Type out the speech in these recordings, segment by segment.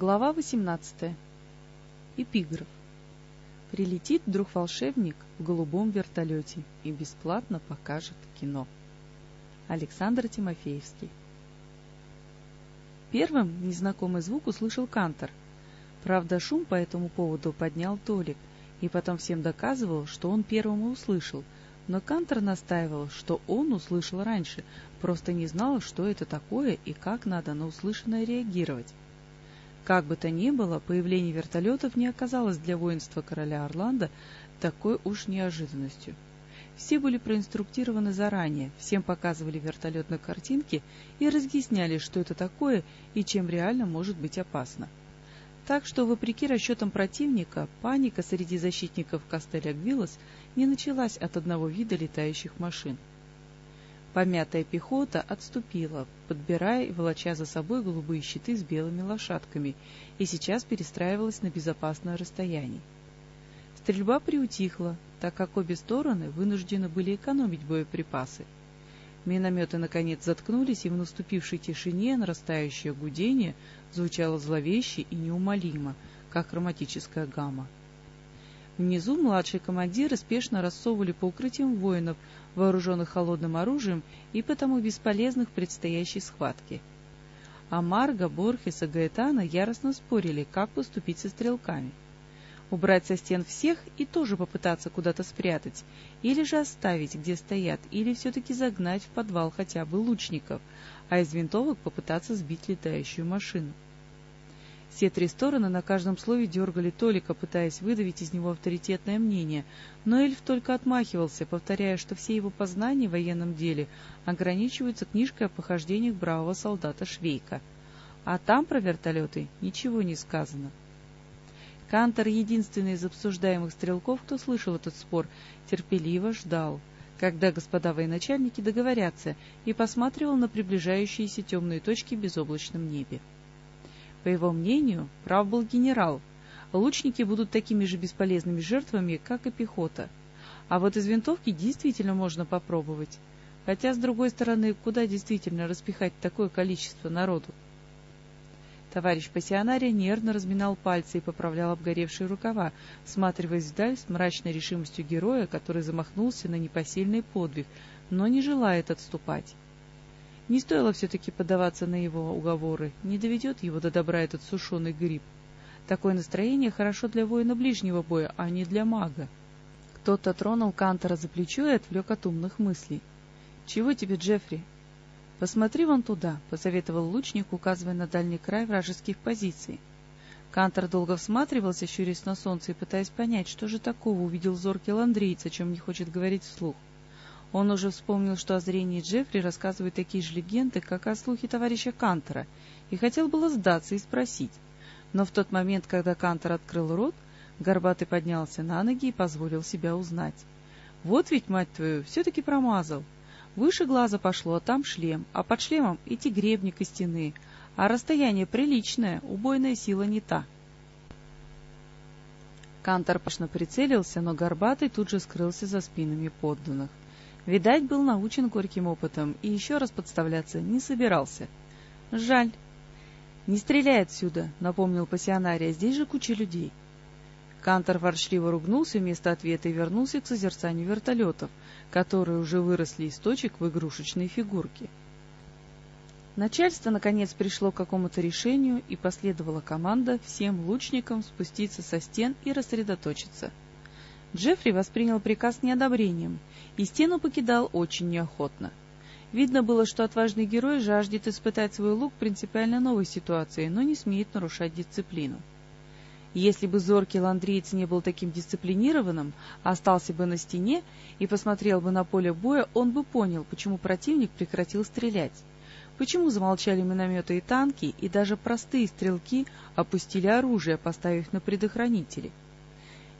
Глава 18. Эпиграф. Прилетит вдруг волшебник в голубом вертолете и бесплатно покажет кино. Александр Тимофеевский. Первым незнакомый звук услышал Кантор. Правда, шум по этому поводу поднял Толик, и потом всем доказывал, что он первым и услышал, но Кантор настаивал, что он услышал раньше, просто не знал, что это такое и как надо на услышанное реагировать. Как бы то ни было, появление вертолетов не оказалось для воинства короля Орландо такой уж неожиданностью. Все были проинструктированы заранее, всем показывали вертолетные картинки и разъясняли, что это такое и чем реально может быть опасно. Так что, вопреки расчетам противника, паника среди защитников Кастеля Гвиллос не началась от одного вида летающих машин. Помятая пехота отступила, подбирая и волоча за собой голубые щиты с белыми лошадками, и сейчас перестраивалась на безопасное расстояние. Стрельба приутихла, так как обе стороны вынуждены были экономить боеприпасы. Минометы, наконец, заткнулись, и в наступившей тишине нарастающее гудение звучало зловеще и неумолимо, как хроматическая гамма. Внизу младшие командиры спешно рассовывали по укрытиям воинов, вооруженных холодным оружием и потому бесполезных в предстоящей схватке. А Марго, Борхес и Гаэтана яростно спорили, как поступить со стрелками. Убрать со стен всех и тоже попытаться куда-то спрятать, или же оставить, где стоят, или все-таки загнать в подвал хотя бы лучников, а из винтовок попытаться сбить летающую машину. Все три стороны на каждом слове дергали Толика, пытаясь выдавить из него авторитетное мнение, но эльф только отмахивался, повторяя, что все его познания в военном деле ограничиваются книжкой о похождениях бравого солдата Швейка. А там про вертолеты ничего не сказано. Кантор, единственный из обсуждаемых стрелков, кто слышал этот спор, терпеливо ждал, когда господа военачальники договорятся, и посматривал на приближающиеся темные точки в безоблачном небе. По его мнению, прав был генерал. Лучники будут такими же бесполезными жертвами, как и пехота. А вот из винтовки действительно можно попробовать. Хотя, с другой стороны, куда действительно распихать такое количество народу? Товарищ пассионария нервно разминал пальцы и поправлял обгоревшие рукава, всматриваясь вдаль с мрачной решимостью героя, который замахнулся на непосильный подвиг, но не желает отступать. Не стоило все-таки поддаваться на его уговоры, не доведет его до добра этот сушеный гриб. Такое настроение хорошо для воина ближнего боя, а не для мага. Кто-то тронул Кантора за плечо и отвлек от умных мыслей. — Чего тебе, Джеффри? — Посмотри вон туда, — посоветовал лучник, указывая на дальний край вражеских позиций. Кантор долго всматривался, щурясь на солнце и пытаясь понять, что же такого увидел зоркий ландрейц, о чем не хочет говорить вслух. Он уже вспомнил, что о зрении Джеффри рассказывают такие же легенды, как о слухе товарища Кантера, и хотел было сдаться и спросить. Но в тот момент, когда Кантер открыл рот, Горбатый поднялся на ноги и позволил себя узнать. «Вот ведь, мать твою, все-таки промазал. Выше глаза пошло, а там шлем, а под шлемом эти гребни костяные, а расстояние приличное, убойная сила не та». Кантор пошно прицелился, но Горбатый тут же скрылся за спинами подданных. Видать, был научен горьким опытом и еще раз подставляться не собирался. Жаль. «Не стреляй отсюда», — напомнил пассионария, — «здесь же куча людей». Кантор ворчливо ругнулся вместо ответа и вернулся к созерцанию вертолетов, которые уже выросли из точек в игрушечные фигурки. Начальство, наконец, пришло к какому-то решению, и последовала команда всем лучникам спуститься со стен и рассредоточиться. Джеффри воспринял приказ неодобрением — и стену покидал очень неохотно. Видно было, что отважный герой жаждет испытать свой лук в принципиально новой ситуации, но не смеет нарушать дисциплину. Если бы зоркий ландриец не был таким дисциплинированным, а остался бы на стене и посмотрел бы на поле боя, он бы понял, почему противник прекратил стрелять, почему замолчали минометы и танки, и даже простые стрелки опустили оружие, поставив на предохранители.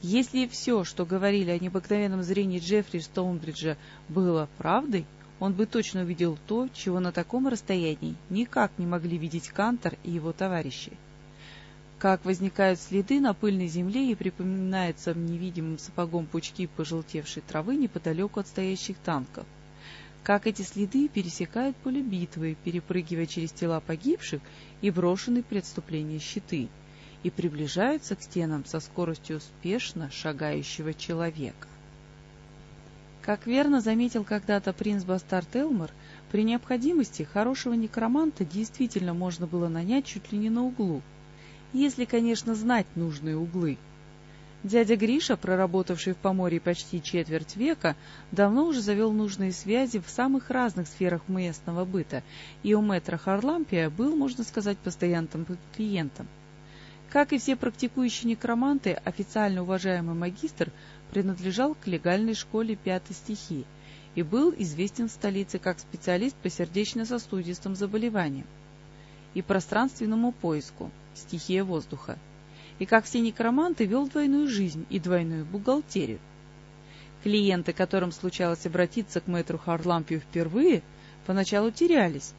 Если все, что говорили о необыкновенном зрении Джеффри Стоунбриджа, было правдой, он бы точно увидел то, чего на таком расстоянии никак не могли видеть Кантор и его товарищи. Как возникают следы на пыльной земле и припоминаются невидимым сапогом пучки пожелтевшей травы неподалеку от стоящих танков. как эти следы пересекают поле битвы, перепрыгивая через тела погибших и брошенные при отступлении щиты, и приближаются к стенам со скоростью успешно шагающего человека. Как верно заметил когда-то принц Бастард Элмор, при необходимости хорошего некроманта действительно можно было нанять чуть ли не на углу, если, конечно, знать нужные углы. Дядя Гриша, проработавший в Поморье почти четверть века, давно уже завел нужные связи в самых разных сферах местного быта, и у мэтра Харлампия был, можно сказать, постоянным клиентом. Как и все практикующие некроманты, официально уважаемый магистр принадлежал к легальной школе пятой стихии и был известен в столице как специалист по сердечно-сосудистым заболеваниям и пространственному поиску, стихия воздуха, и, как все некроманты, вел двойную жизнь и двойную бухгалтерию. Клиенты, которым случалось обратиться к мэтру Харлампию впервые, поначалу терялись,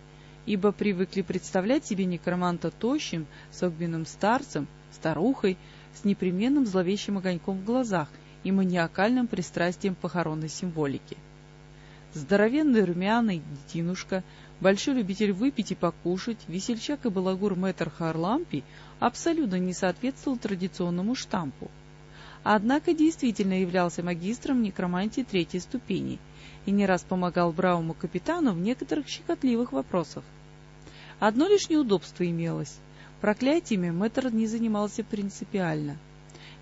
ибо привыкли представлять себе некроманта тощим, согбенным старцем, старухой, с непременным зловещим огоньком в глазах и маниакальным пристрастием похоронной символики. Здоровенный румяный детинушка, большой любитель выпить и покушать, весельчак и балагур мэтр Харлампи абсолютно не соответствовал традиционному штампу. Однако действительно являлся магистром некромантии третьей ступени и не раз помогал бравому капитану в некоторых щекотливых вопросах. Одно лишь неудобство имелось. Проклятиями мэтр не занимался принципиально —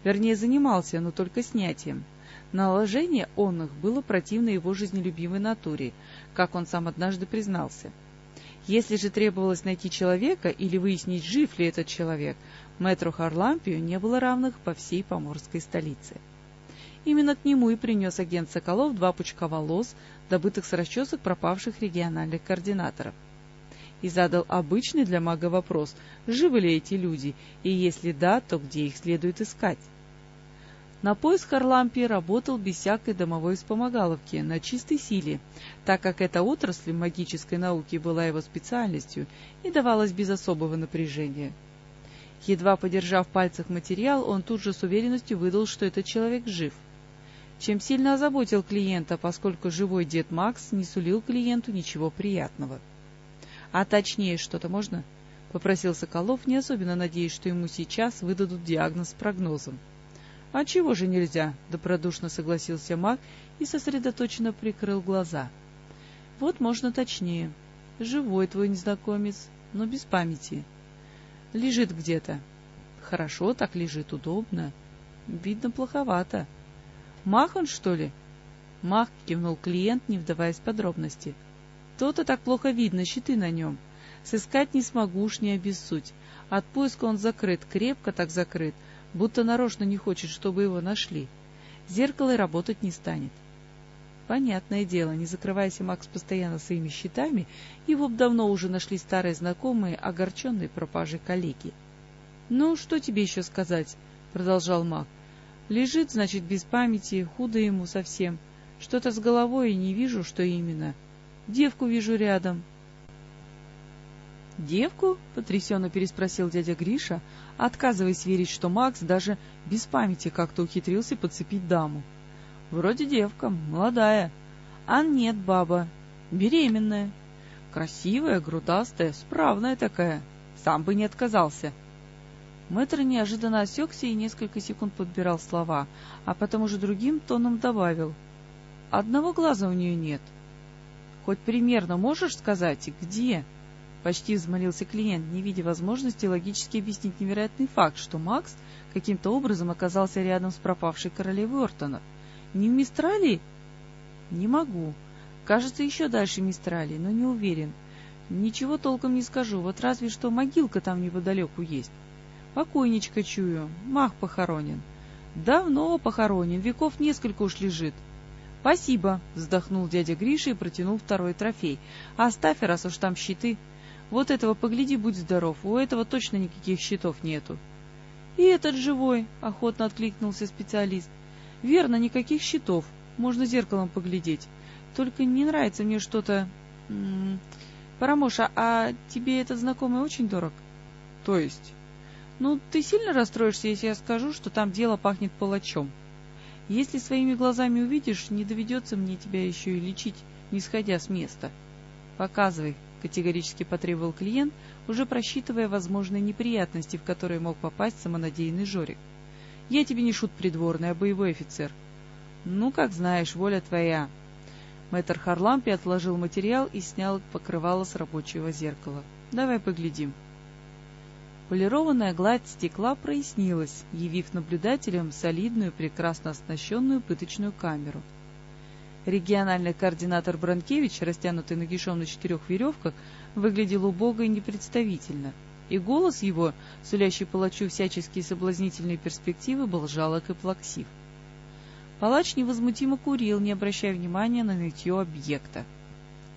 Вернее, занимался, но только снятием. Наложение он их было противно его жизнелюбивой натуре, как он сам однажды признался. Если же требовалось найти человека или выяснить, жив ли этот человек, мэтру Харлампию не было равных по всей поморской столице. Именно к нему и принес агент Соколов два пучка волос, добытых с расчесок пропавших региональных координаторов и задал обычный для мага вопрос, живы ли эти люди, и если да, то где их следует искать. На поиск Харлампии работал без всякой домовой вспомогаловки, на чистой силе, так как эта отрасль магической науки была его специальностью и давалась без особого напряжения. Едва подержав в пальцах материал, он тут же с уверенностью выдал, что этот человек жив. Чем сильно озаботил клиента, поскольку живой дед Макс не сулил клиенту ничего приятного. А точнее что-то можно? — попросил Соколов, не особенно надеясь, что ему сейчас выдадут диагноз с прогнозом. — А чего же нельзя? — добродушно согласился маг и сосредоточенно прикрыл глаза. — Вот можно точнее. Живой твой незнакомец, но без памяти. Лежит где-то. Хорошо так лежит, удобно. Видно, плоховато. Мах он, что ли? Мах кивнул клиент, не вдаваясь в подробности. — то-то так плохо видно, щиты на нем. Сыскать не смогу, уж не обессудь. От поиска он закрыт, крепко так закрыт, будто нарочно не хочет, чтобы его нашли. Зеркало и работать не станет. Понятное дело, не закрывайся Макс постоянно своими щитами, его б давно уже нашли старые знакомые, огорченные пропажей коллеги. — Ну, что тебе еще сказать? — продолжал Мак. — Лежит, значит, без памяти, худо ему совсем. Что-то с головой и не вижу, что именно. — Девку вижу рядом. «Девку?» — потрясенно переспросил дядя Гриша, отказываясь верить, что Макс даже без памяти как-то ухитрился подцепить даму. «Вроде девка, молодая. А нет, баба, беременная. Красивая, грудастая, справная такая. Сам бы не отказался». Мэтр неожиданно осекся и несколько секунд подбирал слова, а потом уже другим тоном добавил. «Одного глаза у нее нет». — Хоть примерно можешь сказать, где?» Почти взмолился клиент, не видя возможности логически объяснить невероятный факт, что Макс каким-то образом оказался рядом с пропавшей королевой Ортона. «Не в Мистралии?» «Не могу. Кажется, еще дальше Мистралии, но не уверен. Ничего толком не скажу, вот разве что могилка там неподалеку есть. Покойничка чую, мах похоронен. Давно похоронен, веков несколько уж лежит. — Спасибо, — вздохнул дядя Гриша и протянул второй трофей. — Оставь, раз уж там щиты. Вот этого погляди, будь здоров, у этого точно никаких щитов нету. — И этот живой, — охотно откликнулся специалист. — Верно, никаких щитов, можно зеркалом поглядеть. Только не нравится мне что-то... Парамоша, а тебе этот знакомый очень дорог? — То есть? — Ну, ты сильно расстроишься, если я скажу, что там дело пахнет палачом? — если своими глазами увидишь, не доведется мне тебя еще и лечить не сходя с места. «Показывай», — категорически потребовал клиент, уже просчитывая возможные неприятности, в которые мог попасть самонадеянный Жорик. «Я тебе не шут придворный, а боевой офицер». «Ну, как знаешь, воля твоя». Мэтр Харлампи отложил материал и снял покрывало с рабочего зеркала. «Давай поглядим». Полированная гладь стекла прояснилась, явив наблюдателям солидную, прекрасно оснащенную пыточную камеру. Региональный координатор Бранкевич, растянутый нагишом на четырех веревках, выглядел убого и непредставительно, и голос его, сулящий палачу всяческие соблазнительные перспективы, был жалок и плаксив. Палач невозмутимо курил, не обращая внимания на нытье объекта.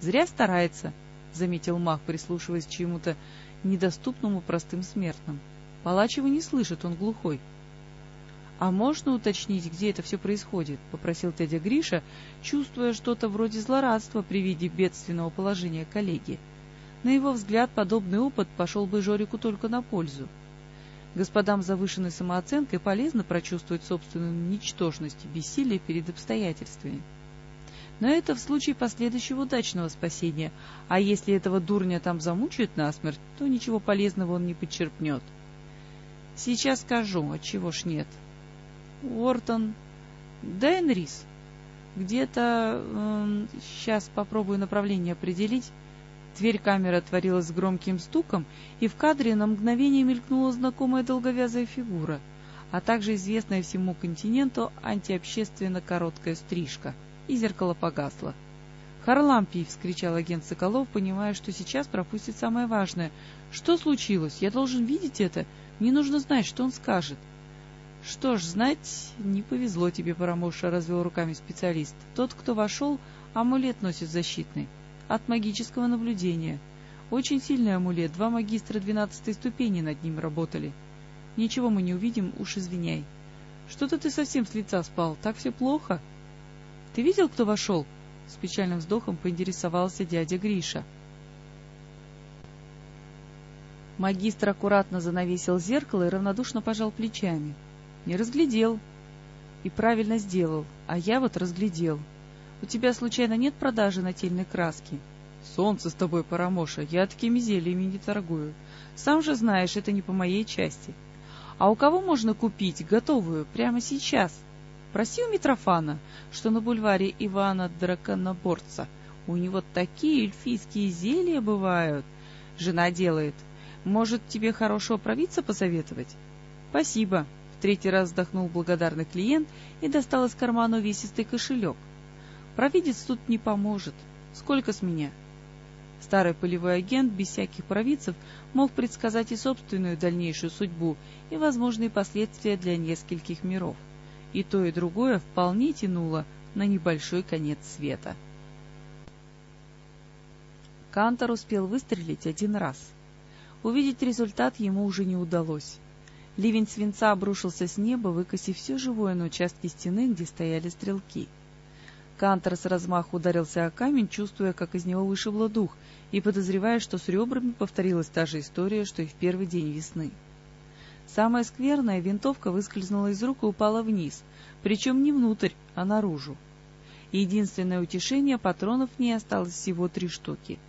«Зря старается», — заметил маг, прислушиваясь к чему-то недоступному простым смертным. Палач его не слышит, он глухой. — А можно уточнить, где это все происходит? — попросил дядя Гриша, чувствуя что-то вроде злорадства при виде бедственного положения коллеги. На его взгляд, подобный опыт пошел бы Жорику только на пользу. Господам с завышенной самооценкой полезно прочувствовать собственную ничтожность и бессилие перед обстоятельствами. Но это в случае последующего удачного спасения, а если этого дурня там замучают насмерть, то ничего полезного он не подчерпнет. Сейчас скажу, а чего ж нет. Уортон... Денрис. Где-то... Э, сейчас попробую направление определить. Дверь камеры отворилась с громким стуком, и в кадре на мгновение мелькнула знакомая долговязая фигура, а также известная всему континенту антиобщественно короткая стрижка — и зеркало погасло. «Харлампий!» — вскричал агент Соколов, понимая, что сейчас пропустит самое важное. «Что случилось? Я должен видеть это. Мне нужно знать, что он скажет». «Что ж, знать, не повезло тебе, Парамоша», — развел руками специалист. «Тот, кто вошел, амулет носит защитный. От магического наблюдения. Очень сильный амулет, два магистра двенадцатой ступени над ним работали. Ничего мы не увидим, уж извиняй. Что-то ты совсем с лица спал, так все плохо?» Ты видел, кто вошел? С печальным вздохом поинтересовался дядя Гриша. Магистр аккуратно занавесил зеркало и равнодушно пожал плечами. Не разглядел. И правильно сделал, а я вот разглядел. У тебя случайно нет продажи нательной краски? Солнце с тобой, Парамоша, я такими зельями не торгую. Сам же знаешь, это не по моей части. А у кого можно купить готовую прямо сейчас? — Проси у Митрофана, что на бульваре Ивана Драконоборца у него такие эльфийские зелья бывают. Жена делает. Может, тебе хорошего провидца посоветовать? Спасибо. В третий раз вздохнул благодарный клиент и достал из кармана увесистый кошелек. Провидец тут не поможет. Сколько с меня? Старый полевой агент без всяких провидцев мог предсказать и собственную дальнейшую судьбу, и возможные последствия для нескольких миров и то и другое вполне тянуло на небольшой конец света. Кантор успел выстрелить один раз. Увидеть результат ему уже не удалось. Ливень свинца обрушился с неба, выкосив все живое на участке стены, где стояли стрелки. Кантор с размаху ударился о камень, чувствуя, как из него вышибло дух, и подозревая, что с ребрами повторилась та же история, что и в первый день весны. Самое скверное, винтовка выскользнула из рук и упала вниз, причем не внутрь, а наружу. Единственное утешение, патронов в ней осталось всего три штуки.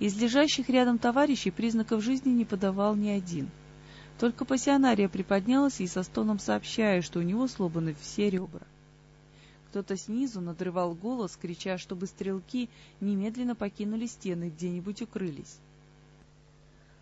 Из лежащих рядом товарищей признаков жизни не подавал ни один. Только пассионария приподнялась и со стоном сообщая, что у него сломаны все ребра. Кто-то снизу надрывал голос, крича, чтобы стрелки немедленно покинули стены, где-нибудь укрылись.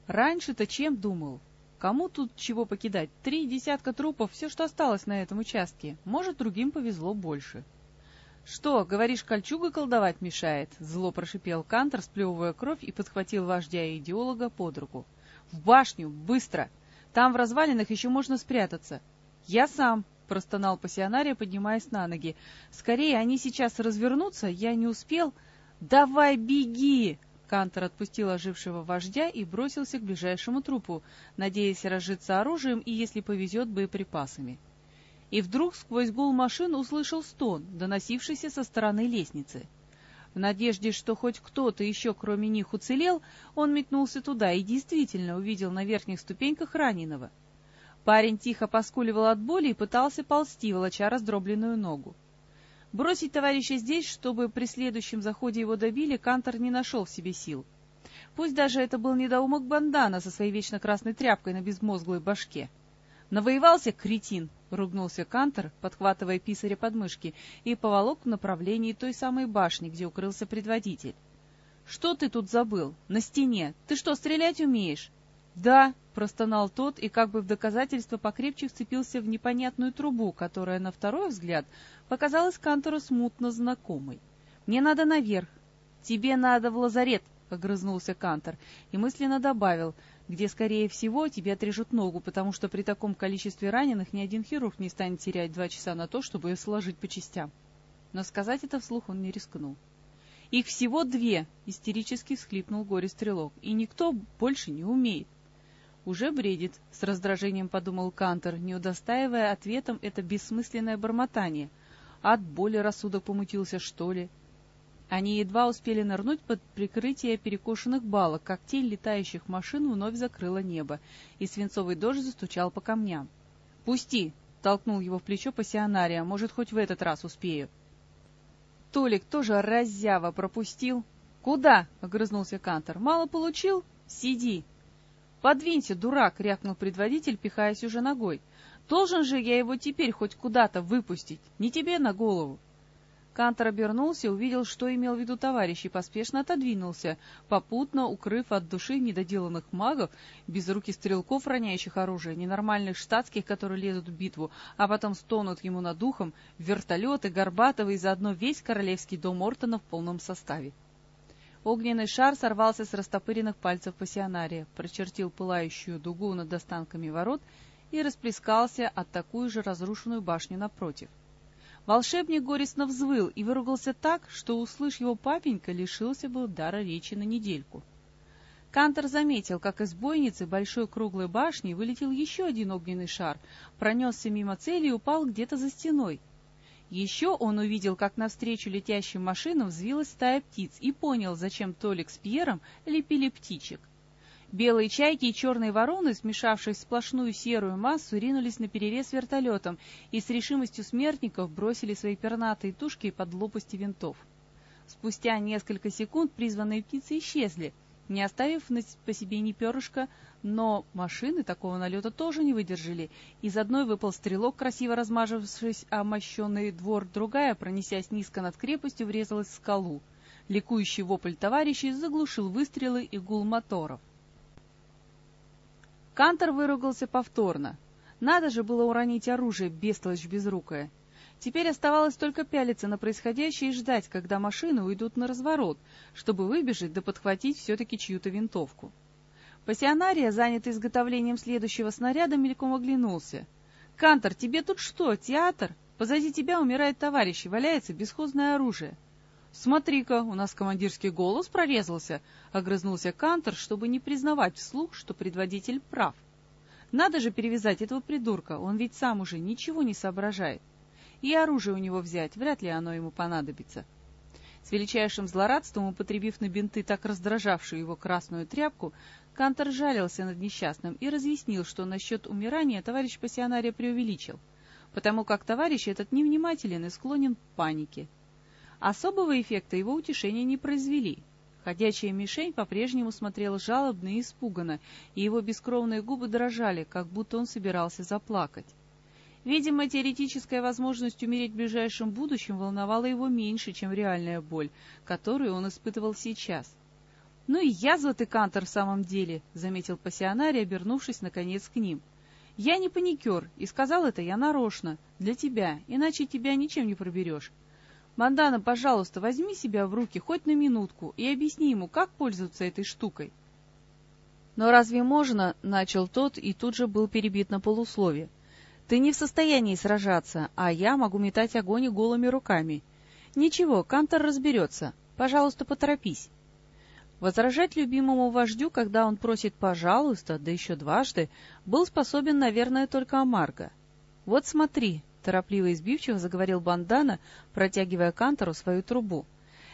Раньше-то чем думал? Кому тут чего покидать? Три десятка трупов — все, что осталось на этом участке. Может, другим повезло больше. — Что, говоришь, кольчуга колдовать мешает? — зло прошипел Кантор, сплевывая кровь, и подхватил вождя и идеолога под руку. — В башню! Быстро! Там в развалинах еще можно спрятаться. — Я сам! — простонал пассионария, поднимаясь на ноги. — Скорее, они сейчас развернутся, я не успел. — Давай, беги! Кантор отпустил ожившего вождя и бросился к ближайшему трупу, надеясь разжиться оружием и, если повезет, боеприпасами. И вдруг сквозь гул машин услышал стон, доносившийся со стороны лестницы. В надежде, что хоть кто-то еще кроме них уцелел, он метнулся туда и действительно увидел на верхних ступеньках раненого. Парень тихо поскуливал от боли и пытался ползти, волоча раздробленную ногу. Бросить товарища здесь, чтобы при следующем заходе его добили, Кантор не нашел в себе сил. Пусть даже это был недоумок Бандана со своей вечно красной тряпкой на безмозглой башке. «Навоевался, кретин!» — ругнулся Кантор, подхватывая писаря под мышки, и поволок в направлении той самой башни, где укрылся предводитель. «Что ты тут забыл? На стене! Ты что, стрелять умеешь?» «Да!» — простонал тот и как бы в доказательство покрепче вцепился в непонятную трубу, которая на второй взгляд показалась Кантору смутно знакомой. «Мне надо наверх!» «Тебе надо в лазарет!» — огрызнулся Кантор и мысленно добавил — где, скорее всего, тебе отрежут ногу, потому что при таком количестве раненых ни один хирург не станет терять два часа на то, чтобы ее сложить по частям. Но сказать это вслух он не рискнул. «Их всего две!» — истерически всхлипнул горе-стрелок. «И никто больше не умеет!» «Уже бредит», — с раздражением подумал Кантор, не удостаивая ответом это бессмысленное бормотание. «От боли рассудок помутился, что ли?» Они едва успели нырнуть под прикрытие перекошенных балок, как тень летающих машин вновь закрыла небо, и свинцовый дождь застучал по камням. «Пусти!» — толкнул его в плечо пассионария. «Может, хоть в этот раз успею». Толик тоже раззява пропустил. «Куда?» — огрызнулся Кантор. «Мало получил? Сиди!» «Подвинься, дурак!» — рявкнул предводитель, пихаясь уже ногой. «Должен же я его теперь хоть куда-то выпустить, не тебе на голову!» Кантор обернулся, увидел, что имел в виду товарищ, и поспешно отодвинулся, попутно укрыв от души недоделанных магов, безруких стрелков, роняющих оружие, ненормальных штатских, которые лезут в битву, а потом стонут ему над духом, вертолеты, Горбатовы и заодно весь королевский дом Ортона в полном составе. Огненный шар сорвался с растопыренных пальцев пассионария, прочертил пылающую дугу над останками ворот и расплескался от такую же разрушенную башню напротив. Волшебник горестно взвыл и выругался так, что, услышь его папенька, лишился бы дара речи на недельку. Кантор заметил, как из бойницы большой круглой башни вылетел еще один огненный шар, пронесся мимо цели и упал где-то за стеной. Еще он увидел, как навстречу летящим машинам взвилась стая птиц и понял, зачем Толик с Пьером лепили птичек. Белые чайки и черные вороны, смешавшись в сплошную серую массу, ринулись на перерез вертолетом и с решимостью смертников бросили свои пернатые тушки под лопасти винтов. Спустя несколько секунд призванные птицы исчезли, не оставив по себе ни перышка, но машины такого налета тоже не выдержали. Из одной выпал стрелок, красиво размажившись о мощенный двор, другая, пронесясь низко над крепостью, врезалась в скалу. Ликующий вопль товарищей заглушил выстрелы и гул моторов. Кантор выругался повторно. Надо же было уронить оружие, бестолочь безрукая. Теперь оставалось только пялиться на происходящее и ждать, когда машины уйдут на разворот, чтобы выбежать да подхватить все-таки чью-то винтовку. Пассионария, занятый изготовлением следующего снаряда, мельком оглянулся. «Кантор, тебе тут что, театр? Позади тебя умирает товарищ и валяется бесхозное оружие». «Смотри-ка, у нас командирский голос прорезался», — огрызнулся Кантор, чтобы не признавать вслух, что предводитель прав. «Надо же перевязать этого придурка, он ведь сам уже ничего не соображает. И оружие у него взять, вряд ли оно ему понадобится». С величайшим злорадством, употребив на бинты так раздражавшую его красную тряпку, Кантор жалился над несчастным и разъяснил, что насчет умирания товарищ пассионария преувеличил, потому как товарищ этот невнимателен и склонен к панике. Особого эффекта его утешения не произвели. Ходячая мишень по-прежнему смотрела жалобно и испуганно, и его бескровные губы дрожали, как будто он собирался заплакать. Видимо, теоретическая возможность умереть в ближайшем будущем волновала его меньше, чем реальная боль, которую он испытывал сейчас. «Ну и язва ты, Кантор, в самом деле», — заметил пассионарий, обернувшись, наконец, к ним. «Я не паникер, и сказал это я нарочно, для тебя, иначе тебя ничем не проберешь. Мандана, пожалуйста, возьми себя в руки хоть на минутку и объясни ему, как пользоваться этой штукой. Но разве можно, — начал тот и тут же был перебит на полуслове. Ты не в состоянии сражаться, а я могу метать огонь и голыми руками. Ничего, Кантор разберется. Пожалуйста, поторопись. Возражать любимому вождю, когда он просит «пожалуйста», да еще дважды, был способен, наверное, только Амарго. Вот смотри, торопливо и избивчиво заговорил Бандана, протягивая Кантору свою трубу.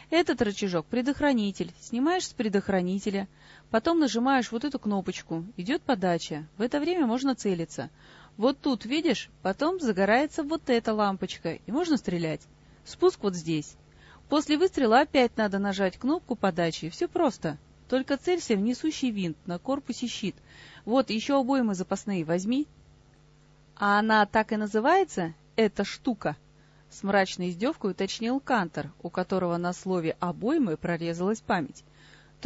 «Этот рычажок — предохранитель. Снимаешь с предохранителя, потом нажимаешь вот эту кнопочку. Идет подача. В это время можно целиться. Вот тут, видишь, потом загорается вот эта лампочка, и можно стрелять. Спуск вот здесь. После выстрела опять надо нажать кнопку подачи. Все просто. Только целься в несущий винт, на корпусе щит. Вот, еще обоймы запасные возьми. А она так и называется? Эта штука? С мрачной издевкой уточнил Кантор, у которого на слове «обоймы» прорезалась память.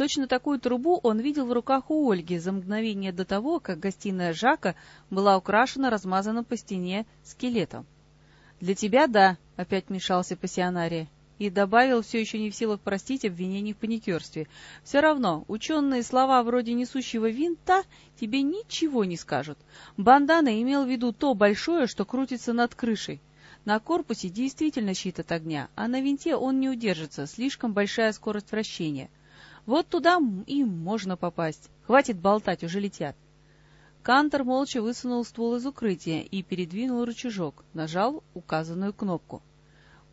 Точно такую трубу он видел в руках у Ольги за мгновение до того, как гостиная Жака была украшена размазанным по стене скелетом. «Для тебя — да», — опять мешался пассионария и добавил, все еще не в силах простить обвинений в паникерстве. «Все равно, ученые слова вроде несущего винта тебе ничего не скажут. Бандана имел в виду то большое, что крутится над крышей. На корпусе действительно щит от огня, а на винте он не удержится, слишком большая скорость вращения. Вот туда и можно попасть. Хватит болтать, уже летят». Кантор молча высунул ствол из укрытия и передвинул рычажок, нажал указанную кнопку.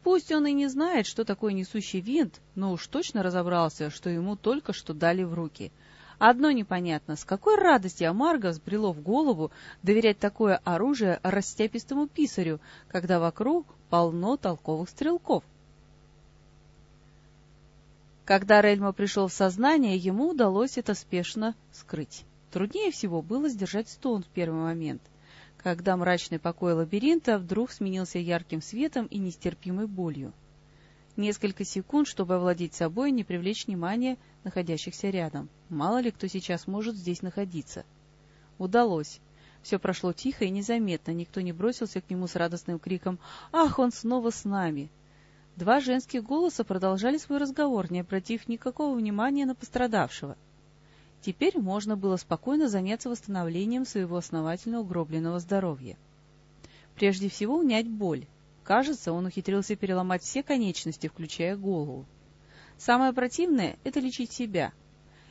Пусть он и не знает, что такое несущий винт, но уж точно разобрался, что ему только что дали в руки. Одно непонятно, с какой радости Амарго взбрело в голову доверять такое оружие растяпистому писарю, когда вокруг полно толковых стрелков. Когда Рельма пришел в сознание, ему удалось это спешно скрыть. Труднее всего было сдержать стон в первый момент — когда мрачный покой лабиринта вдруг сменился ярким светом и нестерпимой болью. Несколько секунд, чтобы овладеть собой и не привлечь внимания находящихся рядом. Мало ли кто сейчас может здесь находиться. Удалось. Все прошло тихо и незаметно, никто не бросился к нему с радостным криком «Ах, он снова с нами!». Два женских голоса продолжали свой разговор, не обратив никакого внимания на пострадавшего. Теперь можно было спокойно заняться восстановлением своего основательно угробленного здоровья. Прежде всего унять боль. Кажется, он ухитрился переломать все конечности, включая голову. Самое противное — это лечить себя.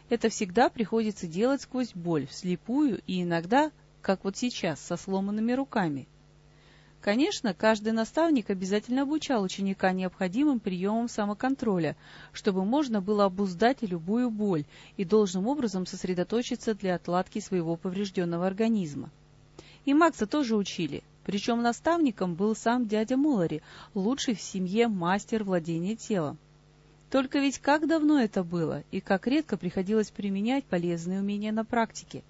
Это всегда приходится делать сквозь боль, вслепую и иногда, как вот сейчас, со сломанными руками — Конечно, каждый наставник обязательно обучал ученика необходимым приемам самоконтроля, чтобы можно было обуздать любую боль и должным образом сосредоточиться для отладки своего поврежденного организма. И Макса тоже учили, причем наставником был сам дядя Молари, лучший в семье мастер владения телом. Только ведь как давно это было, и как редко приходилось применять полезные умения на практике.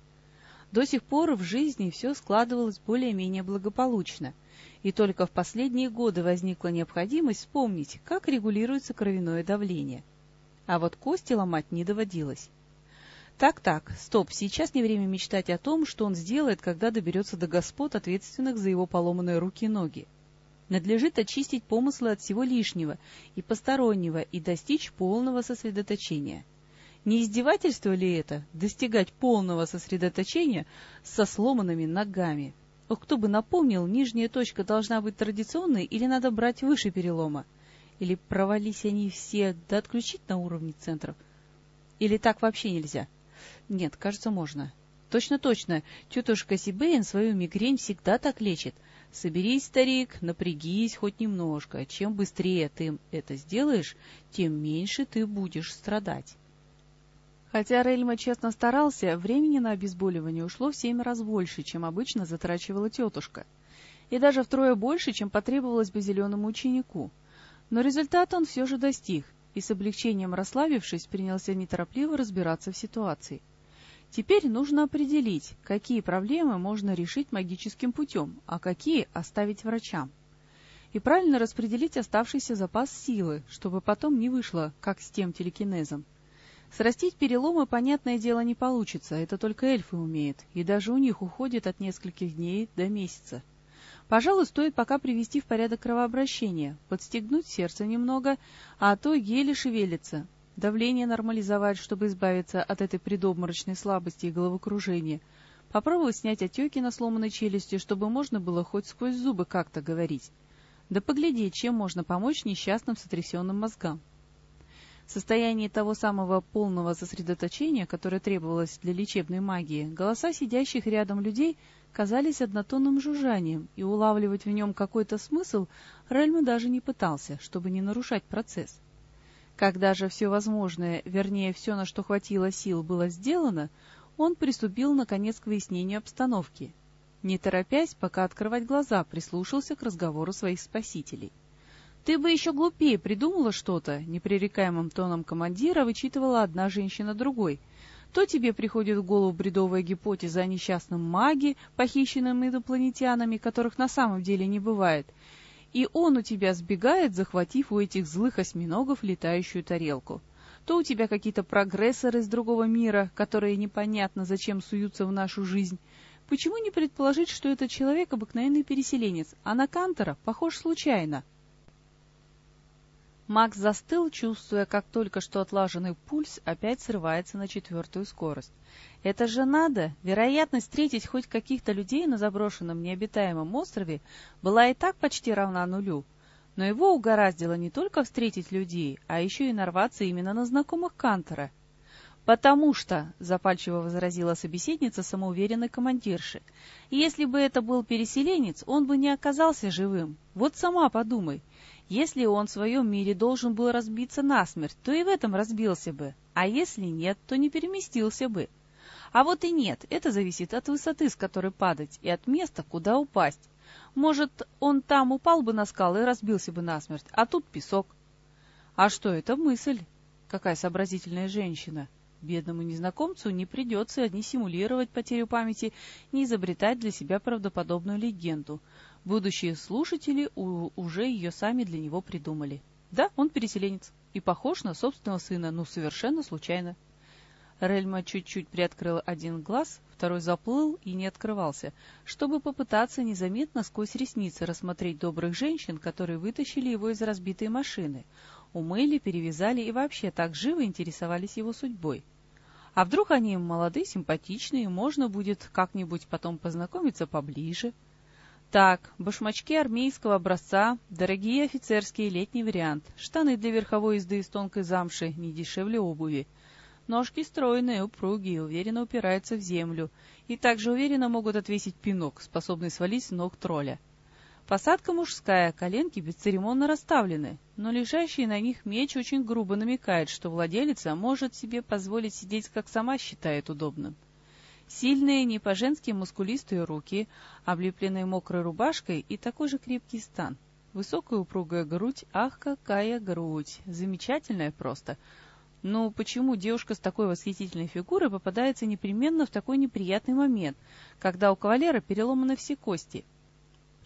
До сих пор в жизни все складывалось более-менее благополучно — и только в последние годы возникла необходимость вспомнить, как регулируется кровяное давление. А вот кости ломать не доводилось. Так-так, стоп, сейчас не время мечтать о том, что он сделает, когда доберется до господ, ответственных за его поломанные руки и ноги. Надлежит очистить помыслы от всего лишнего и постороннего и достичь полного сосредоточения. Не издевательство ли это — достигать полного сосредоточения со сломанными ногами? Ох, кто бы напомнил, нижняя точка должна быть традиционной или надо брать выше перелома? Или провались они все, да отключить на уровне центров? Или так вообще нельзя? Нет, кажется, можно. Точно-точно, тетушка Сибейн свою мигрень всегда так лечит. Соберись, старик, напрягись хоть немножко. Чем быстрее ты это сделаешь, тем меньше ты будешь страдать. Хотя Рельма честно старался, времени на обезболивание ушло в семь раз больше, чем обычно затрачивала тетушка. И даже втрое больше, чем потребовалось бы зеленому ученику. Но результат он все же достиг, и с облегчением расслабившись, принялся неторопливо разбираться в ситуации. Теперь нужно определить, какие проблемы можно решить магическим путем, а какие оставить врачам. И правильно распределить оставшийся запас силы, чтобы потом не вышло, как с тем телекинезом. Срастить переломы, понятное дело, не получится, это только эльфы умеют, и даже у них уходит от нескольких дней до месяца. Пожалуй, стоит пока привести в порядок кровообращение, подстегнуть сердце немного, а то еле шевелится, давление нормализовать, чтобы избавиться от этой предобморочной слабости и головокружения, попробовать снять отеки на сломанной челюсти, чтобы можно было хоть сквозь зубы как-то говорить, да поглядеть, чем можно помочь несчастным сотрясенным мозгам. Состоянии того самого полного сосредоточения, которое требовалось для лечебной магии, голоса сидящих рядом людей казались однотонным жужжанием, и улавливать в нем какой-то смысл Рельма даже не пытался, чтобы не нарушать процесс. Когда же все возможное, вернее, все, на что хватило сил, было сделано, он приступил, наконец, к выяснению обстановки. Не торопясь, пока открывать глаза, прислушался к разговору своих спасителей. Ты бы еще глупее придумала что-то, непререкаемым тоном командира вычитывала одна женщина другой. То тебе приходит в голову бредовая гипотеза о несчастном маге, похищенном инопланетянами, которых на самом деле не бывает, и он у тебя сбегает, захватив у этих злых осьминогов летающую тарелку. То у тебя какие-то прогрессоры из другого мира, которые непонятно зачем суются в нашу жизнь. Почему не предположить, что этот человек обыкновенный переселенец, а на Кантора похож случайно? Макс застыл, чувствуя, как только что отлаженный пульс опять срывается на четвертую скорость. Это же надо! Вероятность встретить хоть каких-то людей на заброшенном необитаемом острове была и так почти равна нулю. Но его угораздило не только встретить людей, а еще и нарваться именно на знакомых Кантора. «Потому что», — запальчиво возразила собеседница самоуверенной командирши, «если бы это был переселенец, он бы не оказался живым. Вот сама подумай, если он в своем мире должен был разбиться насмерть, то и в этом разбился бы, а если нет, то не переместился бы. А вот и нет, это зависит от высоты, с которой падать, и от места, куда упасть. Может, он там упал бы на скалы и разбился бы насмерть, а тут песок. А что это мысль? Какая сообразительная женщина. Бедному незнакомцу не придется ни симулировать потерю памяти, ни изобретать для себя правдоподобную легенду. Будущие слушатели уже ее сами для него придумали. Да, он переселенец и похож на собственного сына, но совершенно случайно. Рельма чуть-чуть приоткрыл один глаз, второй заплыл и не открывался, чтобы попытаться незаметно сквозь ресницы рассмотреть добрых женщин, которые вытащили его из разбитой машины, умыли, перевязали и вообще так живо интересовались его судьбой. А вдруг они молодые, симпатичные, можно будет как-нибудь потом познакомиться поближе? Так, башмачки армейского образца, дорогие офицерские летний вариант, штаны для верховой езды из тонкой замши, не дешевле обуви, Ножки стройные, упругие, уверенно упираются в землю и также уверенно могут отвесить пинок, способный свалить с ног тролля. Посадка мужская, коленки бесцеремонно расставлены, но лежащий на них меч очень грубо намекает, что владелица может себе позволить сидеть, как сама считает удобным. Сильные, не по-женски мускулистые руки, облепленные мокрой рубашкой и такой же крепкий стан. Высокая упругая грудь, ах, какая грудь! Замечательная просто! Но почему девушка с такой восхитительной фигурой попадается непременно в такой неприятный момент, когда у кавалера переломаны все кости?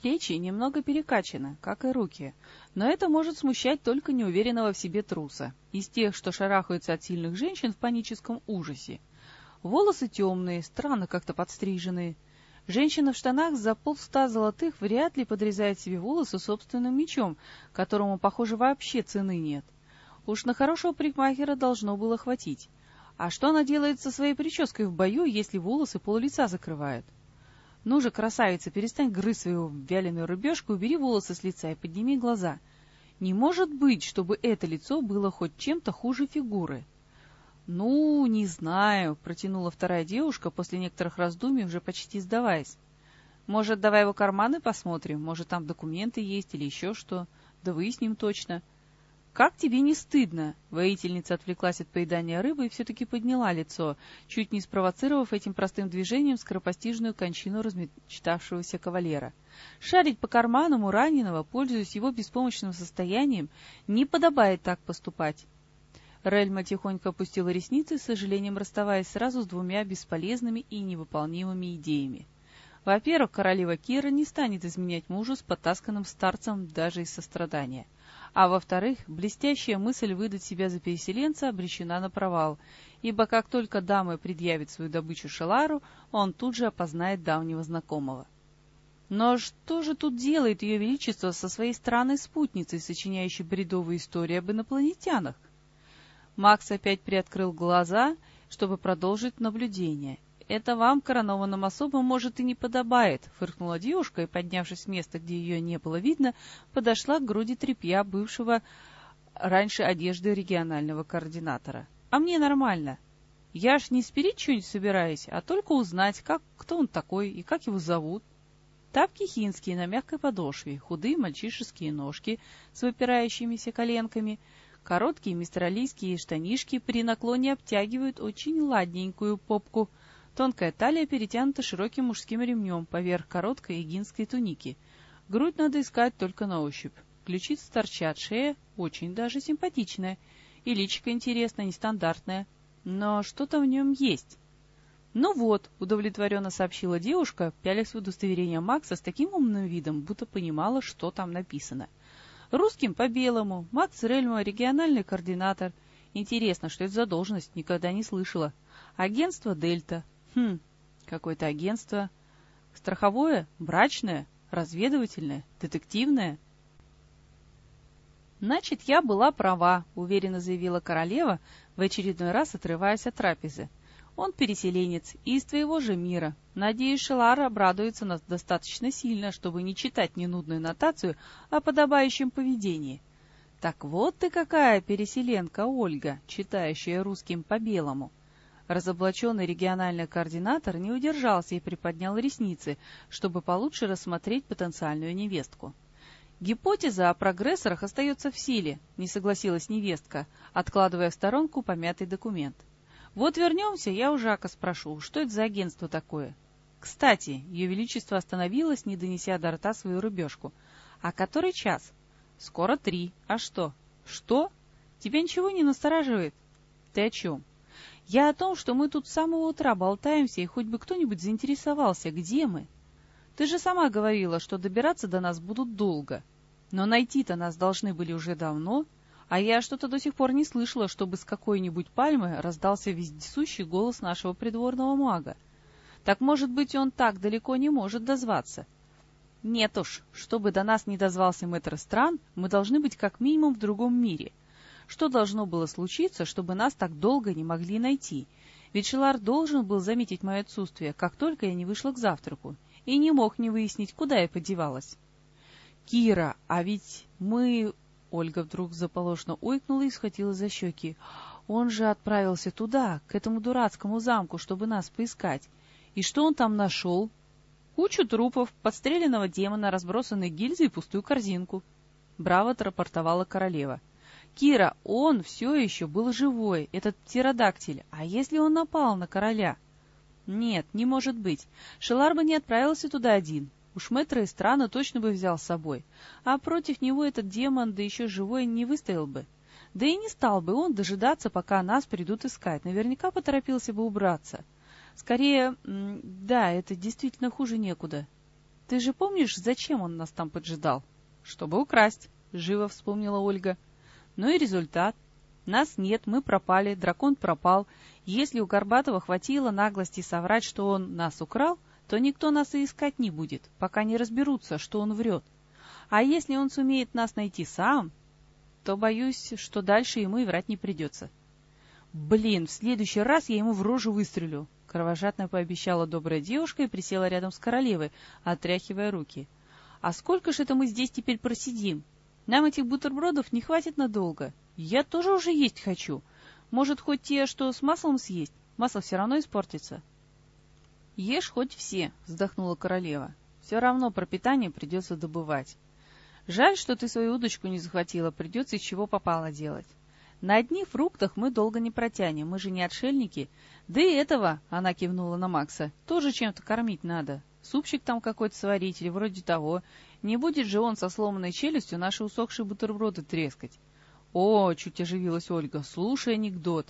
Плечи немного перекачаны, как и руки, но это может смущать только неуверенного в себе труса, из тех, что шарахаются от сильных женщин в паническом ужасе. Волосы темные, странно как-то подстриженные. Женщина в штанах за полста золотых вряд ли подрезает себе волосы собственным мечом, которому, похоже, вообще цены нет. — Уж на хорошего парикмахера должно было хватить. А что она делает со своей прической в бою, если волосы пол лица закрывают? Ну же, красавица, перестань грызть свою вяленую рыбешку, убери волосы с лица и подними глаза. Не может быть, чтобы это лицо было хоть чем-то хуже фигуры. «Ну, не знаю», — протянула вторая девушка после некоторых раздумий, уже почти сдаваясь. «Может, давай его карманы посмотрим? Может, там документы есть или еще что? Да выясним точно». «Как тебе не стыдно?» Воительница отвлеклась от поедания рыбы и все-таки подняла лицо, чуть не спровоцировав этим простым движением скоропостижную кончину размечтавшегося кавалера. Шарить по карманам у раненого, пользуясь его беспомощным состоянием, не подобает так поступать. Рельма тихонько опустила ресницы, с сожалением расставаясь сразу с двумя бесполезными и невыполнимыми идеями. Во-первых, королева Кира не станет изменять мужу с потасканным старцем даже из сострадания — а во-вторых, блестящая мысль выдать себя за переселенца обречена на провал, ибо как только дама предъявит свою добычу Шелару, он тут же опознает давнего знакомого. Но что же тут делает ее величество со своей странной спутницей, сочиняющей бредовые истории об инопланетянах? Макс опять приоткрыл глаза, чтобы продолжить наблюдение, это вам, коронованным особам, может и не подобает», — фыркнула девушка и, поднявшись с места, где ее не было видно, подошла к груди тряпья бывшего раньше одежды регионального координатора. «А мне нормально. Я ж не спереть что-нибудь собираюсь, а только узнать, как, кто он такой и как его зовут». Тапки хинские на мягкой подошве, худые мальчишеские ножки с выпирающимися коленками, короткие мистралийские штанишки при наклоне обтягивают очень ладненькую попку — Тонкая талия перетянута широким мужским ремнем поверх короткой эгинской туники. Грудь надо искать только на ощупь. ключицы торчат, шея очень даже симпатичная, и личико интересное, нестандартное. Но что-то в нем есть. «Ну вот», — удовлетворенно сообщила девушка, пялясь в удостоверение Макса с таким умным видом, будто понимала, что там написано. «Русским по белому. Макс Рельма, региональный координатор. Интересно, что это за должность, никогда не слышала. Агентство «Дельта». Хм, какое-то агентство. Страховое? Брачное? Разведывательное? Детективное?» «Значит, я была права», — уверенно заявила королева, в очередной раз отрываясь от трапезы. Он переселенец и из твоего же мира. Надеюсь, Шелар обрадуется нас достаточно сильно, чтобы не читать ненудную нотацию о подобающем поведении. Так вот ты какая переселенка, Ольга, читающая русским по-белому. Разоблаченный региональный координатор не удержался и приподнял ресницы, чтобы получше рассмотреть потенциальную невестку. Гипотеза о прогрессорах остается в силе, не согласилась невестка, откладывая в сторонку помятый документ. Вот вернемся, я у Жака спрошу, что это за агентство такое? Кстати, Ее Величество остановилось, не донеся до рта свою рыбешку. А который час? Скоро три. А что? Что? Тебя ничего не настораживает? Ты о чем? Я о том, что мы тут с самого утра болтаемся, и хоть бы кто-нибудь заинтересовался, где мы. Ты же сама говорила, что добираться до нас будут долго. Но найти-то нас должны были уже давно, — а я что-то до сих пор не слышала, чтобы с какой-нибудь пальмы раздался вездесущий голос нашего придворного мага. Так, может быть, он так далеко не может дозваться? Нет уж, чтобы до нас не дозвался мэтр стран, мы должны быть как минимум в другом мире. Что должно было случиться, чтобы нас так долго не могли найти? Ведь Шелар должен был заметить мое отсутствие, как только я не вышла к завтраку, и не мог не выяснить, куда я подевалась. «Кира, а ведь мы Ольга вдруг заполошно ойкнула и схватила за щеки. «Он же отправился туда, к этому дурацкому замку, чтобы нас поискать. И что он там нашел?» «Кучу трупов, подстреленного демона, разбросанные гильзы и пустую корзинку». Браво отрапортовала королева. «Кира, он все еще был живой, этот птеродактиль. А если он напал на короля?» «Нет, не может быть. Шелар бы не отправился туда один. Уж мэтра и страна точно бы взял с собой, а против него этот демон, да еще живой, не выстоял бы. Да и не стал бы он дожидаться, пока нас придут искать, наверняка поторопился бы убраться. Скорее, да, это действительно хуже некуда. Ты же помнишь, зачем он нас там поджидал? Чтобы украсть, живо вспомнила Ольга. Ну и результат. Нас нет, мы пропали, дракон пропал. Если у Горбатова хватило наглости соврать, что он нас украл, то никто нас и искать не будет, пока не разберутся, что он врет. А если он сумеет нас найти сам, то боюсь, что дальше ему и врать не придется. «Блин, в следующий раз я ему в рожу выстрелю», — кровожадно пообещала добрая девушка и присела рядом с королевой, отряхивая руки. «А сколько ж это мы здесь теперь просидим? Нам этих бутербродов не хватит надолго. Я тоже уже есть хочу. Может, хоть те, что с маслом съесть? Масло все равно испортится». «Ешь хоть все», — вздохнула королева. «Все равно пропитание придется добывать. Жаль, что ты свою удочку не захватила, придется из чего попало делать. На одних фруктах мы долго не протянем, мы же не отшельники. Да и этого, — она кивнула на Макса, — тоже чем-то кормить надо. Супчик там какой-то сварить или вроде того. Не будет же он со сломанной челюстью наши усохшие бутерброды трескать. О, чуть оживилась Ольга, слушай анекдот.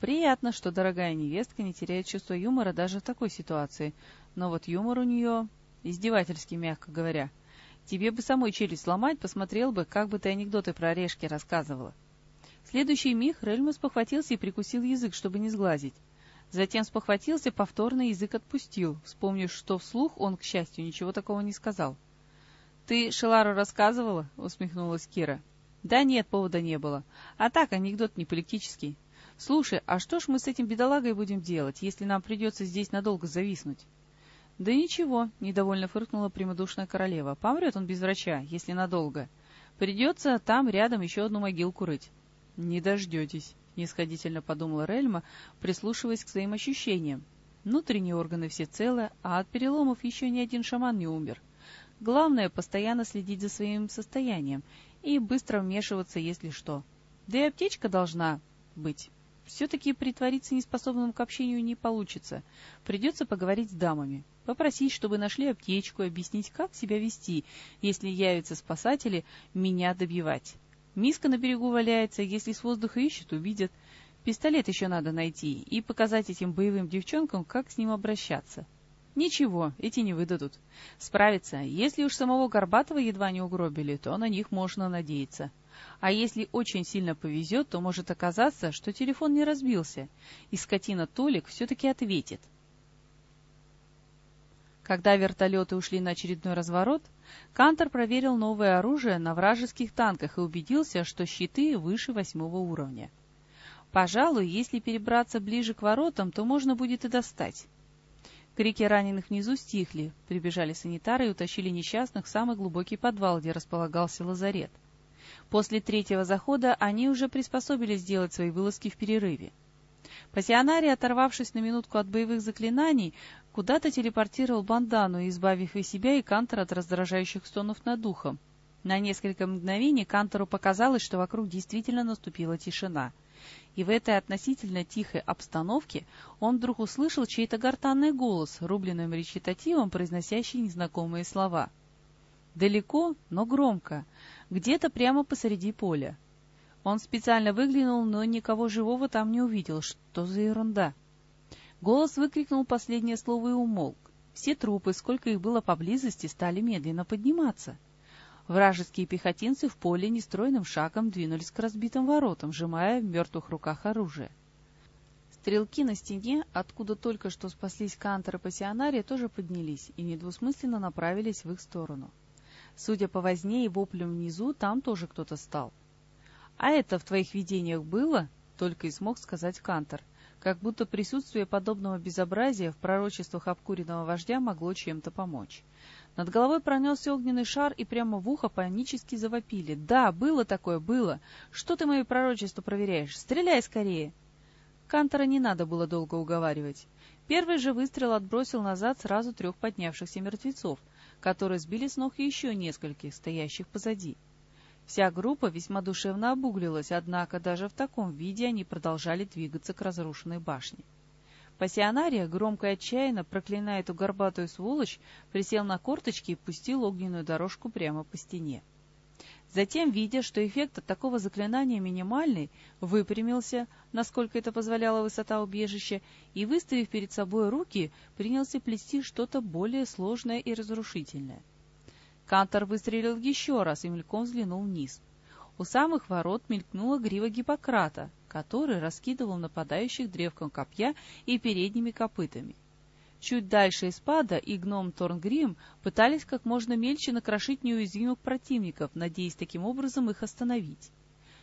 Приятно, что дорогая невестка не теряет чувство юмора даже в такой ситуации, но вот юмор у нее издевательский, мягко говоря. Тебе бы самой челюсть сломать, посмотрел бы, как бы ты анекдоты про орешки рассказывала. В следующий миг Рельма спохватился и прикусил язык, чтобы не сглазить. Затем спохватился, повторно язык отпустил, вспомнив, что вслух он, к счастью, ничего такого не сказал. — Ты Шелару рассказывала? — усмехнулась Кира. — Да нет, повода не было. А так, анекдот не политический. «Слушай, а что ж мы с этим бедолагой будем делать, если нам придется здесь надолго зависнуть?» «Да ничего», — недовольно фыркнула прямодушная королева. «Помрет он без врача, если надолго. Придется там рядом еще одну могилку рыть». «Не дождетесь», — нисходительно подумала Рельма, прислушиваясь к своим ощущениям. Внутренние органы все целы, а от переломов еще ни один шаман не умер. Главное — постоянно следить за своим состоянием и быстро вмешиваться, если что. Да и аптечка должна быть. Все-таки притвориться неспособным к общению не получится. Придется поговорить с дамами. Попросить, чтобы нашли аптечку, объяснить, как себя вести, если явятся спасатели, меня добивать. Миска на берегу валяется, если с воздуха ищут, увидят. Пистолет еще надо найти и показать этим боевым девчонкам, как с ним обращаться. Ничего, эти не выдадут. Справятся. Если уж самого Горбатова едва не угробили, то на них можно надеяться. А если очень сильно повезет, то может оказаться, что телефон не разбился, и скотина Толик все-таки ответит. Когда вертолеты ушли на очередной разворот, Кантор проверил новое оружие на вражеских танках и убедился, что щиты выше восьмого уровня. Пожалуй, если перебраться ближе к воротам, то можно будет и достать. Крики раненых внизу стихли, прибежали санитары и утащили несчастных в самый глубокий подвал, где располагался лазарет. После третьего захода они уже приспособились сделать свои вылазки в перерыве. Пассионарий, оторвавшись на минутку от боевых заклинаний, куда-то телепортировал бандану, избавив и себя, и Кантора от раздражающих стонов над духом. На несколько мгновений Кантору показалось, что вокруг действительно наступила тишина — и в этой относительно тихой обстановке он вдруг услышал чей-то гортанный голос, рубленным речитативом, произносящий незнакомые слова. Далеко, но громко, где-то прямо посреди поля. Он специально выглянул, но никого живого там не увидел. Что за ерунда? Голос выкрикнул последнее слово и умолк. Все трупы, сколько их было поблизости, стали медленно подниматься. Вражеские пехотинцы в поле нестройным шагом двинулись к разбитым воротам, сжимая в мертвых руках оружие. Стрелки на стене, откуда только что спаслись Кантор и Пассионария, тоже поднялись и недвусмысленно направились в их сторону. Судя по возне и воплям внизу, там тоже кто-то стал. «А это в твоих видениях было?» — только и смог сказать Кантор, как будто присутствие подобного безобразия в пророчествах обкуренного вождя могло чем-то помочь. Над головой пронесся огненный шар, и прямо в ухо панически завопили. «Да, было такое, было! Что ты мои пророчества проверяешь? Стреляй скорее!» Кантора не надо было долго уговаривать. Первый же выстрел отбросил назад сразу трех поднявшихся мертвецов, которые сбили с ног еще нескольких, стоящих позади. Вся группа весьма душевно обуглилась, однако даже в таком виде они продолжали двигаться к разрушенной башне. Пассионария, громко и отчаянно проклиная эту горбатую сволочь, присел на корточки и пустил огненную дорожку прямо по стене. Затем, видя, что эффект от такого заклинания минимальный, выпрямился, насколько это позволяла высота убежища, и, выставив перед собой руки, принялся плести что-то более сложное и разрушительное. Кантор выстрелил еще раз и мельком взглянул вниз. У самых ворот мелькнула грива Гиппократа, который раскидывал нападающих древком копья и передними копытами. Чуть дальше из и гном Торнгрим пытались как можно мельче накрошить неуязвимых противников, надеясь таким образом их остановить.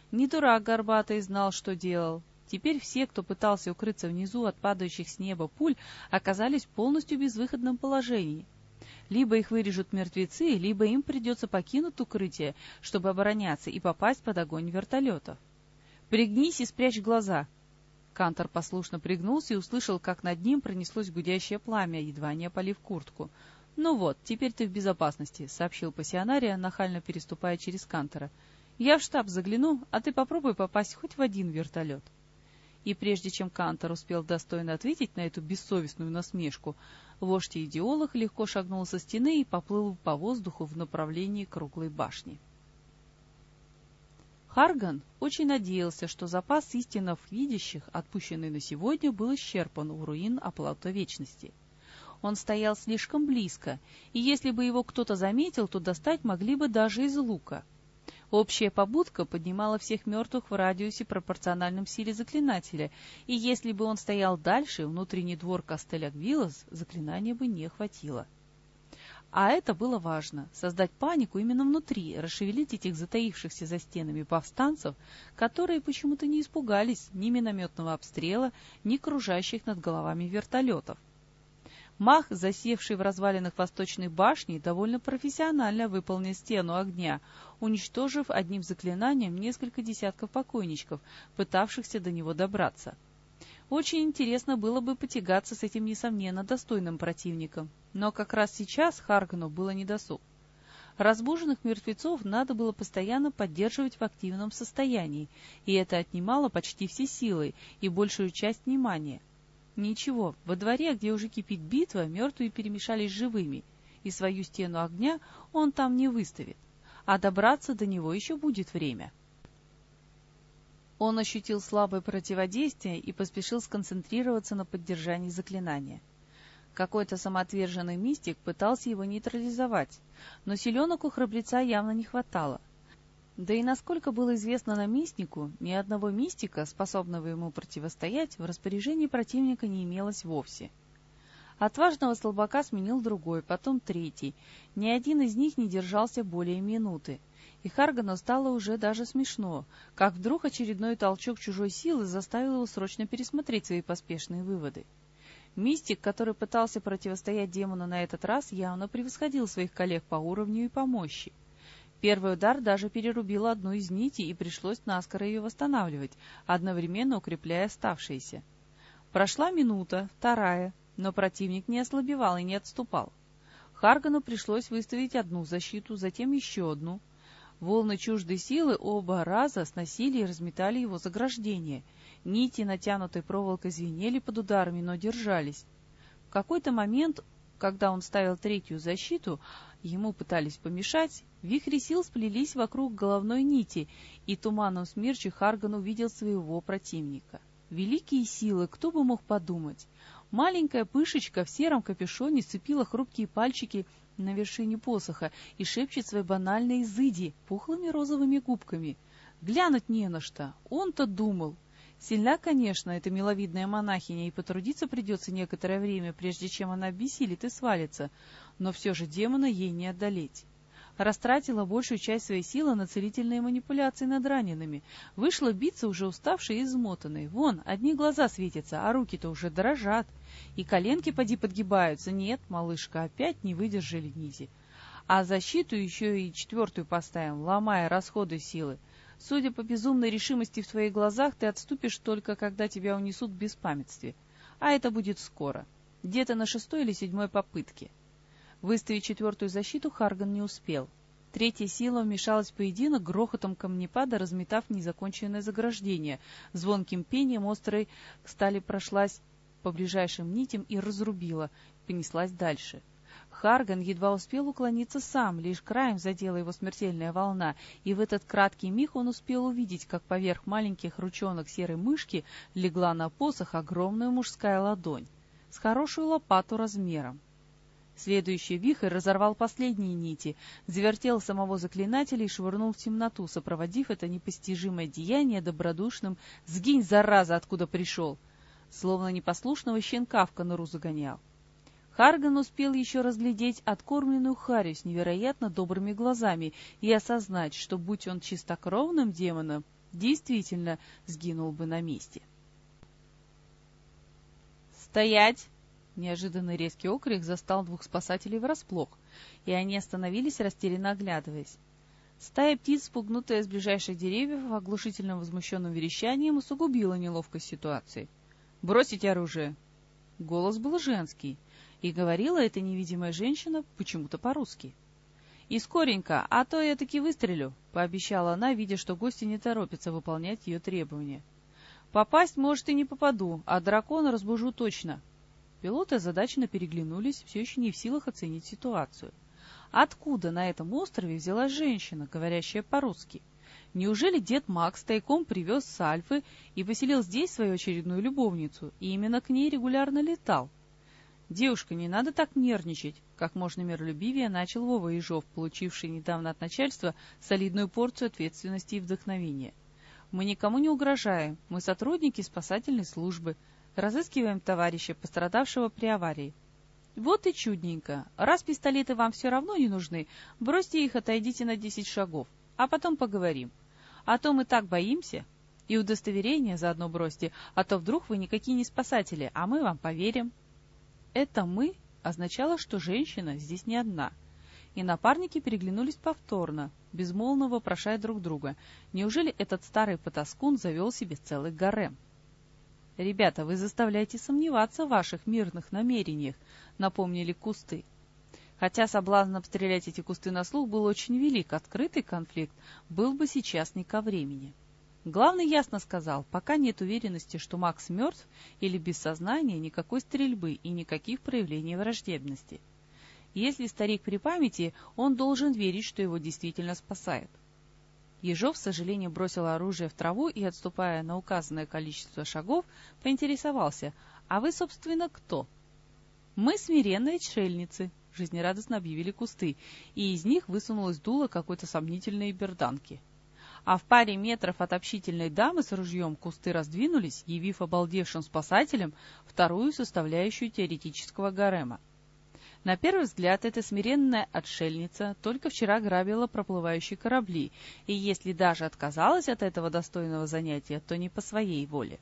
Не дурак Горбатый знал, что делал. Теперь все, кто пытался укрыться внизу от падающих с неба пуль, оказались полностью в безвыходном положении. Либо их вырежут мертвецы, либо им придется покинуть укрытие, чтобы обороняться и попасть под огонь вертолетов. Пригнись и спрячь глаза!» Кантор послушно пригнулся и услышал, как над ним пронеслось гудящее пламя, едва не опалив куртку. «Ну вот, теперь ты в безопасности», — сообщил пассионария, нахально переступая через Кантора. «Я в штаб загляну, а ты попробуй попасть хоть в один вертолет». И прежде чем Кантор успел достойно ответить на эту бессовестную насмешку, вождь идеолог легко шагнул со стены и поплыл по воздуху в направлении круглой башни. Харган очень надеялся, что запас истинно видящих, отпущенный на сегодня, был исчерпан у руин оплата вечности. Он стоял слишком близко, и если бы его кто-то заметил, то достать могли бы даже из лука. Общая побудка поднимала всех мертвых в радиусе пропорциональном силе заклинателя, и если бы он стоял дальше, внутренний двор Кастеля Гвилос, заклинания бы не хватило. А это было важно — создать панику именно внутри, расшевелить этих затаившихся за стенами повстанцев, которые почему-то не испугались ни минометного обстрела, ни кружащих над головами вертолетов. Мах, засевший в развалинах восточной башни, довольно профессионально выполнил стену огня, уничтожив одним заклинанием несколько десятков покойничков, пытавшихся до него добраться. Очень интересно было бы потягаться с этим, несомненно, достойным противником. Но как раз сейчас Харгану было недосуг. Разбуженных мертвецов надо было постоянно поддерживать в активном состоянии, и это отнимало почти все силы и большую часть внимания. Ничего, во дворе, где уже кипит битва, мертвые перемешались с живыми, и свою стену огня он там не выставит, а добраться до него еще будет время. Он ощутил слабое противодействие и поспешил сконцентрироваться на поддержании заклинания. Какой-то самоотверженный мистик пытался его нейтрализовать, но селенок у храбреца явно не хватало. Да и насколько было известно наместнику, ни одного мистика, способного ему противостоять, в распоряжении противника не имелось вовсе. Отважного слабака сменил другой, потом третий. Ни один из них не держался более минуты. И Харгану стало уже даже смешно, как вдруг очередной толчок чужой силы заставил его срочно пересмотреть свои поспешные выводы. Мистик, который пытался противостоять демону на этот раз, явно превосходил своих коллег по уровню и по мощи. Первый удар даже перерубил одну из нитей, и пришлось наскоро ее восстанавливать, одновременно укрепляя оставшиеся. Прошла минута, вторая, но противник не ослабевал и не отступал. Харгану пришлось выставить одну защиту, затем еще одну. Волны чуждой силы оба раза сносили и разметали его заграждение — Нити, натянутой проволокой, звенели под ударами, но держались. В какой-то момент, когда он ставил третью защиту, ему пытались помешать, вихри сил сплелись вокруг головной нити, и туманом смерчи Харган увидел своего противника. Великие силы, кто бы мог подумать! Маленькая пышечка в сером капюшоне сцепила хрупкие пальчики на вершине посоха и шепчет свои банальные изыди пухлыми розовыми губками. Глянуть не на что, он-то думал. Сильна, конечно, эта миловидная монахиня, и потрудиться придется некоторое время, прежде чем она обессилит и свалится, но все же демона ей не одолеть. Растратила большую часть своей силы на целительные манипуляции над ранеными. Вышла биться уже уставшей и измотанной. Вон, одни глаза светятся, а руки-то уже дрожат. И коленки поди подгибаются. Нет, малышка, опять не выдержали низи. А защиту еще и четвертую поставим, ломая расходы силы. Судя по безумной решимости в твоих глазах, ты отступишь только, когда тебя унесут в беспамятстве. А это будет скоро. Где-то на шестой или седьмой попытке. Выставить четвертую защиту Харган не успел. Третья сила вмешалась в поединок грохотом камнепада, разметав незаконченное заграждение. Звонким пением острой стали прошлась по ближайшим нитям и разрубила, понеслась дальше. — Харган едва успел уклониться сам, лишь краем задела его смертельная волна, и в этот краткий миг он успел увидеть, как поверх маленьких ручонок серой мышки легла на посох огромная мужская ладонь с хорошую лопату размером. Следующий вихрь разорвал последние нити, завертел самого заклинателя и швырнул в темноту, сопроводив это непостижимое деяние добродушным «Сгинь, зараза, откуда пришел!» Словно непослушного щенка в конуру загонял. Харган успел еще разглядеть откормленную Харю с невероятно добрыми глазами и осознать, что, будь он чистокровным демоном, действительно сгинул бы на месте. «Стоять!» Неожиданный резкий окрик застал двух спасателей врасплох, и они остановились, растерянно оглядываясь. Стая птиц, спугнутая с ближайших деревьев, оглушительным возмущенным верещанием усугубила неловкость ситуации. «Бросить оружие!» Голос был женский, и говорила эта невидимая женщина почему-то по-русски. «И скоренько, а то я таки выстрелю», — пообещала она, видя, что гости не торопятся выполнять ее требования. «Попасть, может, и не попаду, а дракона разбужу точно». Пилоты озадаченно переглянулись, все еще не в силах оценить ситуацию. Откуда на этом острове взялась женщина, говорящая по-русски? Неужели дед Макс тайком привез с Альфы и поселил здесь свою очередную любовницу, и именно к ней регулярно летал? «Девушка, не надо так нервничать», — как можно миролюбивее начал Вова Ежов, получивший недавно от начальства солидную порцию ответственности и вдохновения. «Мы никому не угрожаем, мы сотрудники спасательной службы, разыскиваем товарища, пострадавшего при аварии». «Вот и чудненько. Раз пистолеты вам все равно не нужны, бросьте их, отойдите на десять шагов, а потом поговорим. А то мы так боимся. И удостоверение заодно бросьте, а то вдруг вы никакие не спасатели, а мы вам поверим». Это «мы» означало, что женщина здесь не одна. И напарники переглянулись повторно, безмолвно вопрошая друг друга. Неужели этот старый потаскун завел себе целый гарем? «Ребята, вы заставляете сомневаться в ваших мирных намерениях», — напомнили кусты. Хотя соблазн обстрелять эти кусты на слух был очень велик, открытый конфликт был бы сейчас не ко времени. Главный ясно сказал, пока нет уверенности, что Макс мертв или без сознания, никакой стрельбы и никаких проявлений враждебности. Если старик при памяти, он должен верить, что его действительно спасает. Ежов, с сожалением, бросил оружие в траву и, отступая на указанное количество шагов, поинтересовался, «А вы, собственно, кто?» «Мы смиренные отшельницы», — жизнерадостно объявили кусты, и из них высунулось дуло какой-то сомнительной берданки а в паре метров от общительной дамы с ружьем кусты раздвинулись, явив обалдевшим спасателям вторую составляющую теоретического гарема. На первый взгляд, эта смиренная отшельница только вчера грабила проплывающие корабли, и если даже отказалась от этого достойного занятия, то не по своей воле.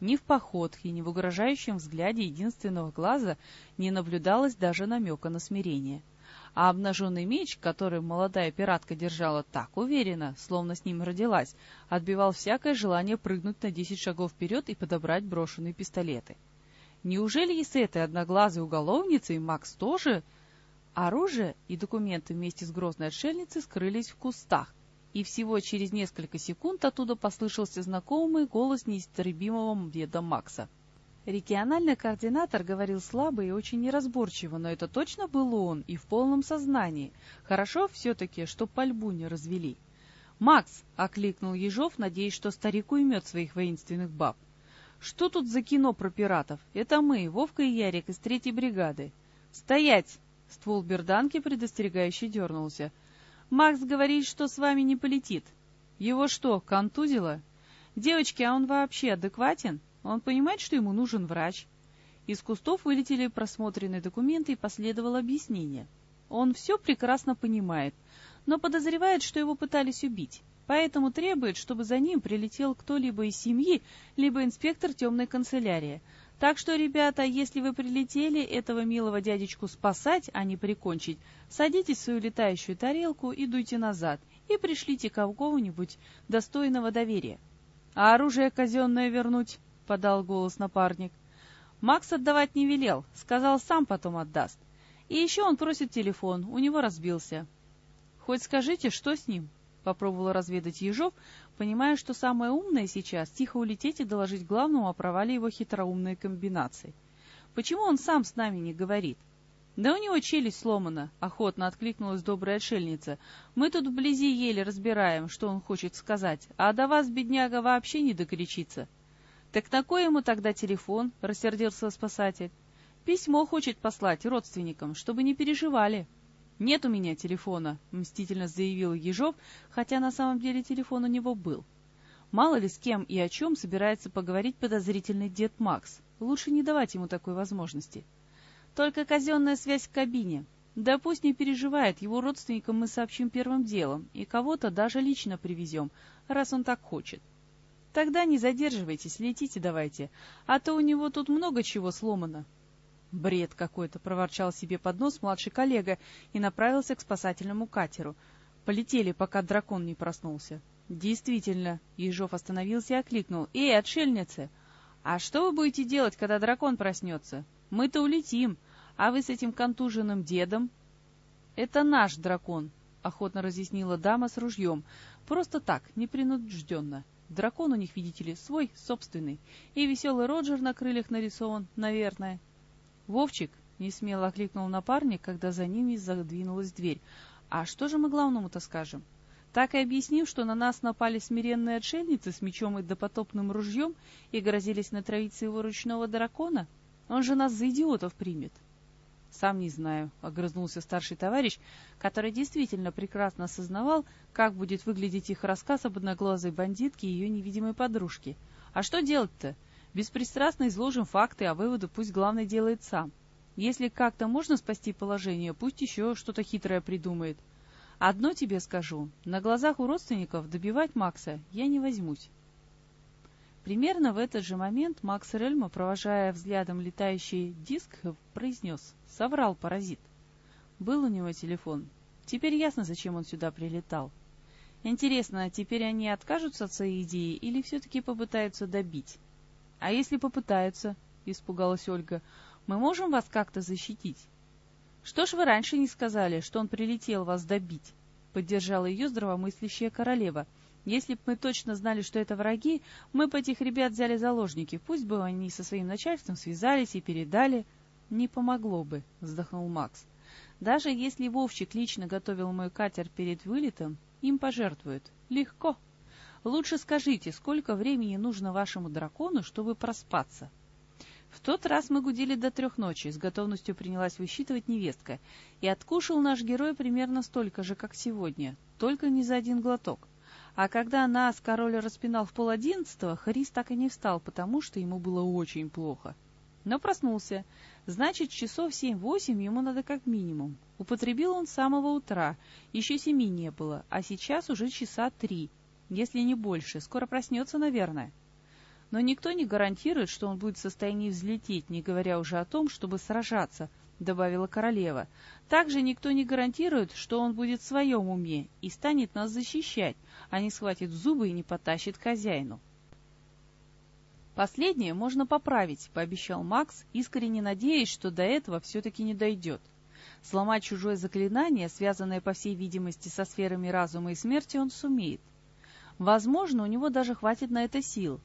Ни в походке, ни в угрожающем взгляде единственного глаза не наблюдалось даже намека на смирение — а обнаженный меч, который молодая пиратка держала так уверенно, словно с ним родилась, отбивал всякое желание прыгнуть на десять шагов вперед и подобрать брошенные пистолеты. Неужели и с этой одноглазой уголовницей Макс тоже... Оружие и документы вместе с грозной отшельницей скрылись в кустах, и всего через несколько секунд оттуда послышался знакомый голос неистребимого деда Макса. Региональный координатор говорил слабо и очень неразборчиво, но это точно был он и в полном сознании. Хорошо все-таки, что пальбу не развели. «Макс!» — окликнул Ежов, надеясь, что старик уймет своих воинственных баб. «Что тут за кино про пиратов? Это мы, Вовка и Ярик из третьей бригады». «Стоять!» — ствол берданки предостерегающе дернулся. «Макс говорит, что с вами не полетит. Его что, контузило? Девочки, а он вообще адекватен?» Он понимает, что ему нужен врач. Из кустов вылетели просмотренные документы и последовало объяснение. Он все прекрасно понимает, но подозревает, что его пытались убить, поэтому требует, чтобы за ним прилетел кто-либо из семьи, либо инспектор темной канцелярии. Так что, ребята, если вы прилетели этого милого дядечку спасать, а не прикончить, садитесь в свою летающую тарелку и дуйте назад, и пришлите кого-нибудь достойного доверия. А оружие казенное вернуть подал голос напарник. Макс отдавать не велел, сказал, сам потом отдаст. И еще он просит телефон, у него разбился. Хоть скажите, что с ним? Попробовала разведать Ежов, понимая, что самое умное сейчас — тихо улететь и доложить главному о провале его хитроумной комбинации. Почему он сам с нами не говорит? «Да у него челюсть сломана», — охотно откликнулась добрая отшельница. «Мы тут вблизи еле разбираем, что он хочет сказать, а до вас, бедняга, вообще не докричится». «Так на кой ему тогда телефон?» — рассердился спасатель. «Письмо хочет послать родственникам, чтобы не переживали». «Нет у меня телефона», — мстительно заявил Ежов, хотя на самом деле телефон у него был. Мало ли с кем и о чем собирается поговорить подозрительный дед Макс. Лучше не давать ему такой возможности. Только казенная связь в кабине. Да пусть не переживает, его родственникам мы сообщим первым делом, и кого-то даже лично привезем, раз он так хочет. Тогда не задерживайтесь, летите давайте, а то у него тут много чего сломано. Бред какой-то, проворчал себе под нос младший коллега и направился к спасательному катеру. Полетели, пока дракон не проснулся. Действительно, Ежов остановился и окликнул. «Эй, отшельницы! А что вы будете делать, когда дракон проснется? Мы-то улетим, а вы с этим контуженным дедом?» «Это наш дракон», — охотно разъяснила дама с ружьем. «Просто так, непринужденно. Дракон у них, видите ли, свой, собственный. И веселый Роджер на крыльях нарисован, наверное. «Вовчик!» — несмело окликнул напарник, когда за ними задвинулась дверь. «А что же мы главному-то скажем?» Так и объяснив, что на нас напали смиренные отшельницы с мечом и допотопным ружьем и грозились натравить своего ручного дракона, он же нас за идиотов примет. «Сам не знаю», — огрызнулся старший товарищ, который действительно прекрасно осознавал, как будет выглядеть их рассказ об одноглазой бандитке и ее невидимой подружке. «А что делать-то? Беспристрастно изложим факты, а выводы пусть главный делает сам. Если как-то можно спасти положение, пусть еще что-то хитрое придумает. Одно тебе скажу, на глазах у родственников добивать Макса я не возьмусь». Примерно в этот же момент Макс Рельма, провожая взглядом летающий диск, произнес «Соврал паразит». Был у него телефон. Теперь ясно, зачем он сюда прилетал. Интересно, теперь они откажутся от своей идеи или все-таки попытаются добить? А если попытаются, испугалась Ольга, мы можем вас как-то защитить? Что ж вы раньше не сказали, что он прилетел вас добить? Поддержала ее здравомыслящая королева. Если бы мы точно знали, что это враги, мы бы этих ребят взяли заложники. Пусть бы они со своим начальством связались и передали. Не помогло бы, вздохнул Макс. Даже если Вовчик лично готовил мой катер перед вылетом, им пожертвуют. Легко. Лучше скажите, сколько времени нужно вашему дракону, чтобы проспаться? В тот раз мы гудели до трех ночи, с готовностью принялась высчитывать невестка, и откушал наш герой примерно столько же, как сегодня, только не за один глоток. А когда нас король распинал в пол одиннадцатого, Харис так и не встал, потому что ему было очень плохо. Но проснулся. Значит, часов семь-восемь ему надо как минимум. Употребил он с самого утра, еще семи не было, а сейчас уже часа три, если не больше, скоро проснется, наверное. Но никто не гарантирует, что он будет в состоянии взлететь, не говоря уже о том, чтобы сражаться, — добавила королева. Также никто не гарантирует, что он будет в своем уме и станет нас защищать, а не схватит зубы и не потащит хозяину. Последнее можно поправить, — пообещал Макс, искренне надеясь, что до этого все-таки не дойдет. Сломать чужое заклинание, связанное, по всей видимости, со сферами разума и смерти, он сумеет. Возможно, у него даже хватит на это сил,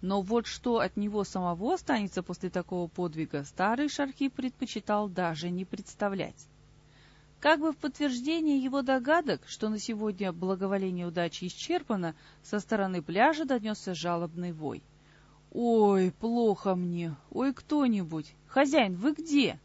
но вот что от него самого останется после такого подвига, старый Шархи предпочитал даже не представлять. Как бы в подтверждение его догадок, что на сегодня благоволение удачи исчерпано, со стороны пляжа донесся жалобный вой. «Ой, плохо мне! Ой, кто-нибудь! Хозяин, вы где?»